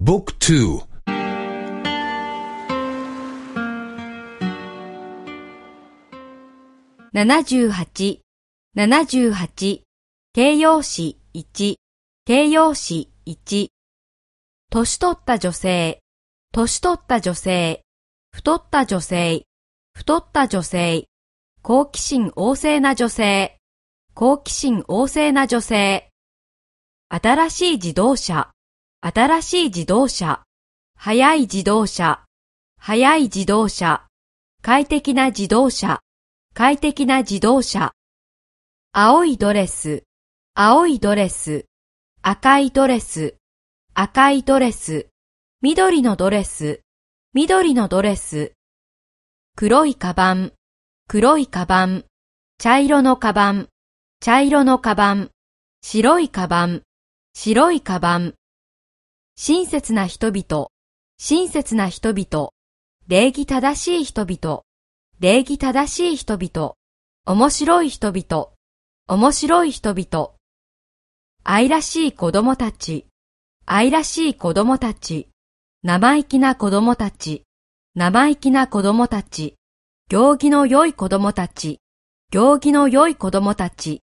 Book 2 78、78、形容詞1、形容詞1。年取った女性、年取った女性、太った女性、太った女性、好奇心旺盛な女性、好奇心旺盛な女性。新しい自動車、新しい自動車、速い自動車、速い自動車、快適な自動車、快適な自動車。青いドレス、青いドレス、赤いドレス、赤いドレス、緑のドレス、緑のドレス。黒いカバン、黒いカバン、茶色のカバン、茶色のカバン、白いカバン、白いカバン。親切な人々、親切な人々、礼儀正しい人々、礼儀正しい人々、面白い人々、面白い人々。愛らしい子供たち、愛らしい子供たち、生意気な子供たち、生意気な子供たち、行儀の良い子供たち、行儀の良い子供たち。